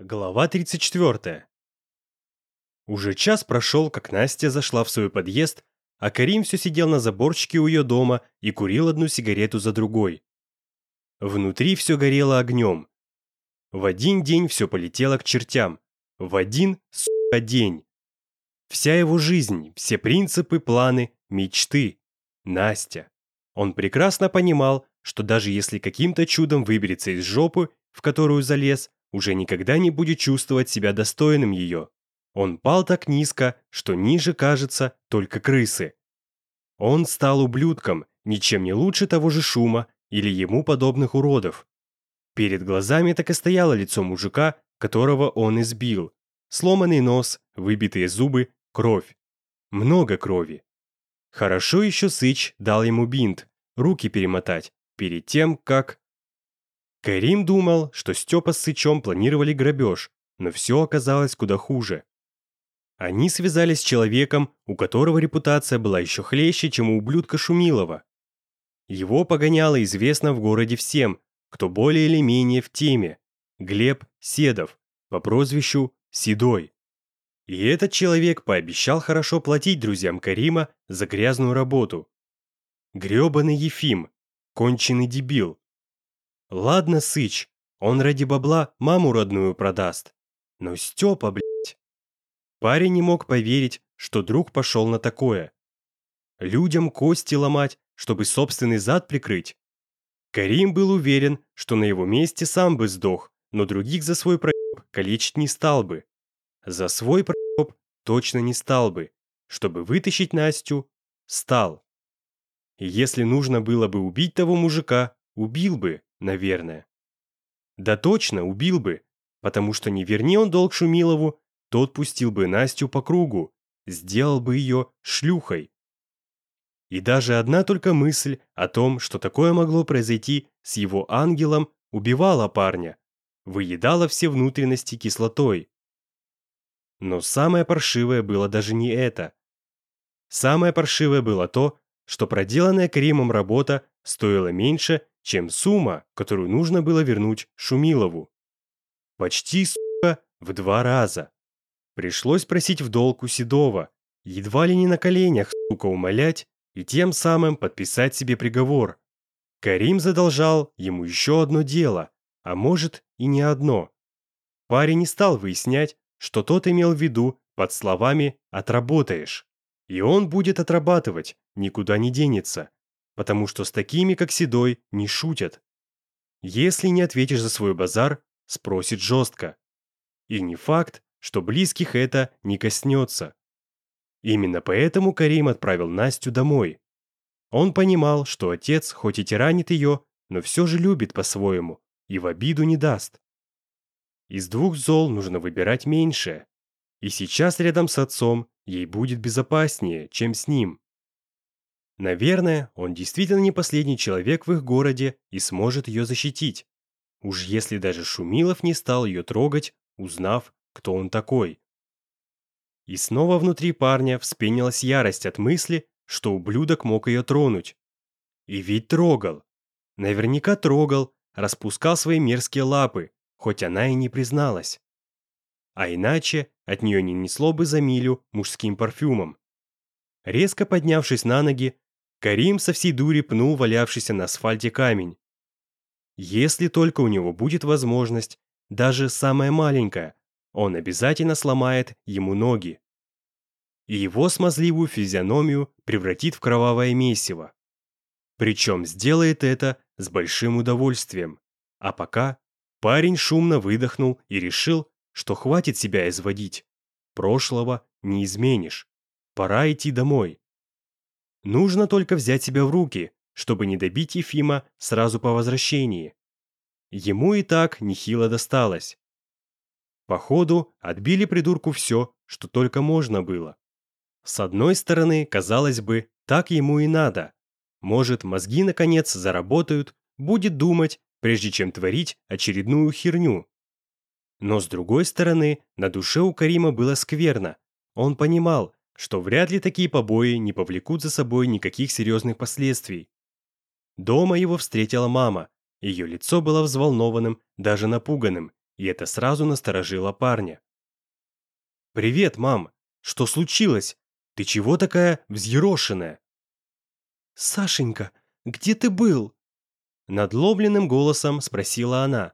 Глава 34. Уже час прошел, как Настя зашла в свой подъезд, а Карим все сидел на заборчике у ее дома и курил одну сигарету за другой. Внутри все горело огнем. В один день все полетело к чертям. В один, сука, день. Вся его жизнь, все принципы, планы, мечты. Настя. Он прекрасно понимал, что даже если каким-то чудом выберется из жопы, в которую залез, уже никогда не будет чувствовать себя достойным ее. Он пал так низко, что ниже, кажется, только крысы. Он стал ублюдком, ничем не лучше того же шума или ему подобных уродов. Перед глазами так и стояло лицо мужика, которого он избил. Сломанный нос, выбитые зубы, кровь. Много крови. Хорошо еще Сыч дал ему бинт, руки перемотать, перед тем, как... Карим думал, что Степа с Сычом планировали грабеж, но все оказалось куда хуже. Они связались с человеком, у которого репутация была еще хлеще, чем у ублюдка Шумилова. Его погоняло известно в городе всем, кто более или менее в теме. Глеб Седов, по прозвищу Седой. И этот человек пообещал хорошо платить друзьям Карима за грязную работу. Грёбаный Ефим, конченый дебил, Ладно, Сыч, он ради бабла маму родную продаст. Ну но Степа, блядь. Парень не мог поверить, что друг пошел на такое. Людям кости ломать, чтобы собственный зад прикрыть. Карим был уверен, что на его месте сам бы сдох, но других за свой проеб калечить не стал бы. За свой проеб точно не стал бы. Чтобы вытащить Настю, стал. Если нужно было бы убить того мужика, убил бы наверное. Да точно, убил бы, потому что не верни он долг Шумилову, тот пустил бы Настю по кругу, сделал бы ее шлюхой. И даже одна только мысль о том, что такое могло произойти с его ангелом, убивала парня, выедала все внутренности кислотой. Но самое паршивое было даже не это. Самое паршивое было то, что проделанная Каримом работа стоила меньше, чем сумма, которую нужно было вернуть Шумилову. Почти, сука, в два раза. Пришлось просить в долг у Седова, едва ли не на коленях, сука, умолять и тем самым подписать себе приговор. Карим задолжал ему еще одно дело, а может и не одно. Парень не стал выяснять, что тот имел в виду под словами «отработаешь». И он будет отрабатывать, никуда не денется потому что с такими, как Седой, не шутят. Если не ответишь за свой базар, спросит жестко. И не факт, что близких это не коснется. Именно поэтому Карим отправил Настю домой. Он понимал, что отец, хоть и тиранит ее, но все же любит по-своему и в обиду не даст. Из двух зол нужно выбирать меньшее. И сейчас рядом с отцом ей будет безопаснее, чем с ним. Наверное, он действительно не последний человек в их городе и сможет ее защитить. Уж если даже Шумилов не стал ее трогать, узнав, кто он такой. И снова внутри парня вспенилась ярость от мысли, что ублюдок мог ее тронуть. И ведь трогал. Наверняка трогал, распускал свои мерзкие лапы, хоть она и не призналась. А иначе от нее не несло бы за милю мужским парфюмом. Резко поднявшись на ноги, Карим со всей дури пнул валявшийся на асфальте камень. Если только у него будет возможность, даже самая маленькая, он обязательно сломает ему ноги. И его смазливую физиономию превратит в кровавое месиво. Причем сделает это с большим удовольствием. А пока парень шумно выдохнул и решил, что хватит себя изводить. Прошлого не изменишь. Пора идти домой. Нужно только взять себя в руки, чтобы не добить Ефима сразу по возвращении. Ему и так нехило досталось. Походу, отбили придурку все, что только можно было. С одной стороны, казалось бы, так ему и надо. Может, мозги наконец заработают, будет думать, прежде чем творить очередную херню. Но с другой стороны, на душе у Карима было скверно. Он понимал, что вряд ли такие побои не повлекут за собой никаких серьезных последствий. Дома его встретила мама, ее лицо было взволнованным, даже напуганным, и это сразу насторожило парня. «Привет, мам! Что случилось? Ты чего такая взъерошенная?» «Сашенька, где ты был?» Надломленным голосом спросила она.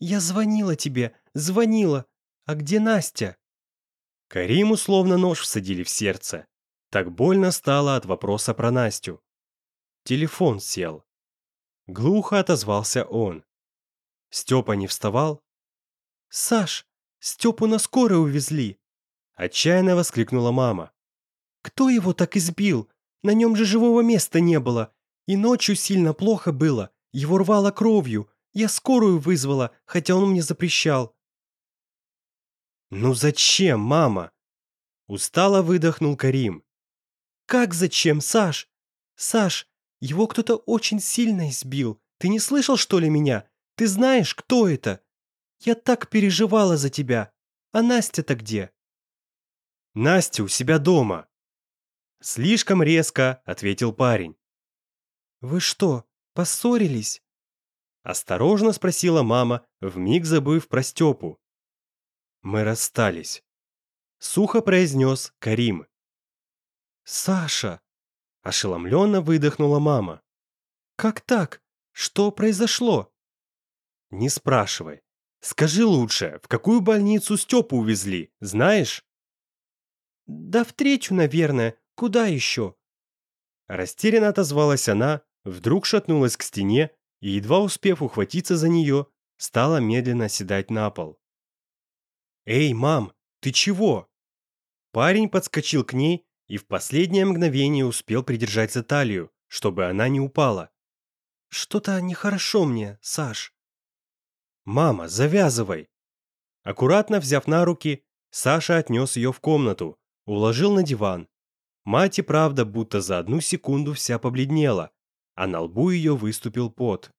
«Я звонила тебе, звонила. А где Настя?» Кариму словно нож всадили в сердце. Так больно стало от вопроса про Настю. Телефон сел. Глухо отозвался он. Степа не вставал. «Саш, Степу на скорой увезли!» Отчаянно воскликнула мама. «Кто его так избил? На нем же живого места не было. И ночью сильно плохо было. Его рвало кровью. Я скорую вызвала, хотя он мне запрещал. «Ну зачем, мама?» Устало выдохнул Карим. «Как зачем, Саш? Саш, его кто-то очень сильно избил. Ты не слышал, что ли, меня? Ты знаешь, кто это? Я так переживала за тебя. А Настя-то где?» «Настя у себя дома». «Слишком резко», — ответил парень. «Вы что, поссорились?» Осторожно спросила мама, в миг забыв про Степу мы расстались», — сухо произнес Карим. «Саша!» — ошеломленно выдохнула мама. «Как так? Что произошло?» «Не спрашивай. Скажи лучше, в какую больницу Степу увезли, знаешь?» «Да в третью, наверное. Куда еще?» Растерянно отозвалась она, вдруг шатнулась к стене и, едва успев ухватиться за нее, стала медленно седать на пол. «Эй, мам, ты чего?» Парень подскочил к ней и в последнее мгновение успел придержать за талию, чтобы она не упала. «Что-то нехорошо мне, Саш». «Мама, завязывай!» Аккуратно взяв на руки, Саша отнес ее в комнату, уложил на диван. Мать и правда будто за одну секунду вся побледнела, а на лбу ее выступил пот.